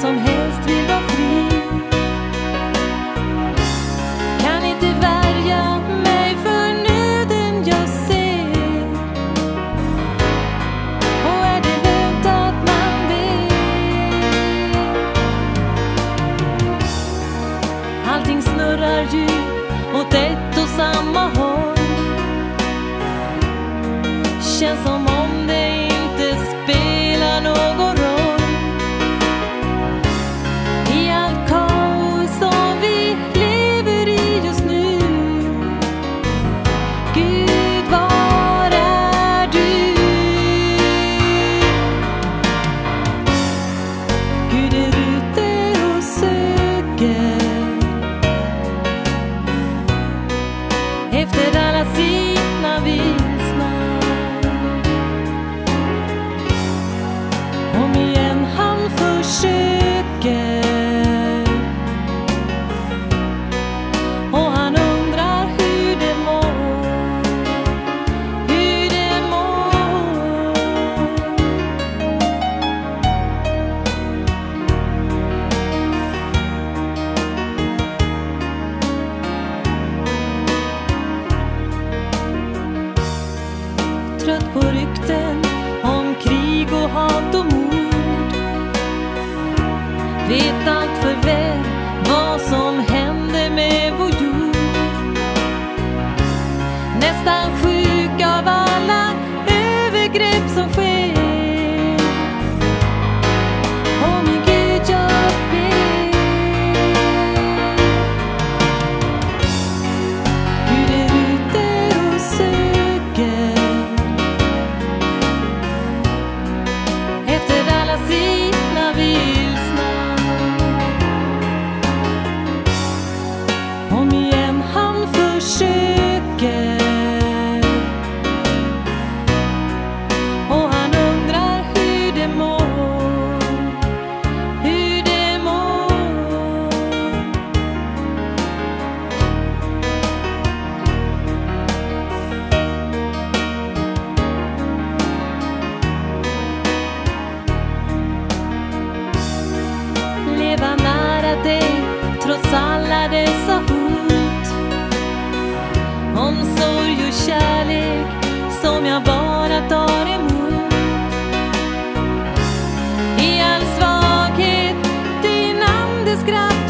som helst efter alla sina visor vet allt för väl vad som hände med vår jord. Nästan som jag bara tar emot. I all svaghet, din andes kraft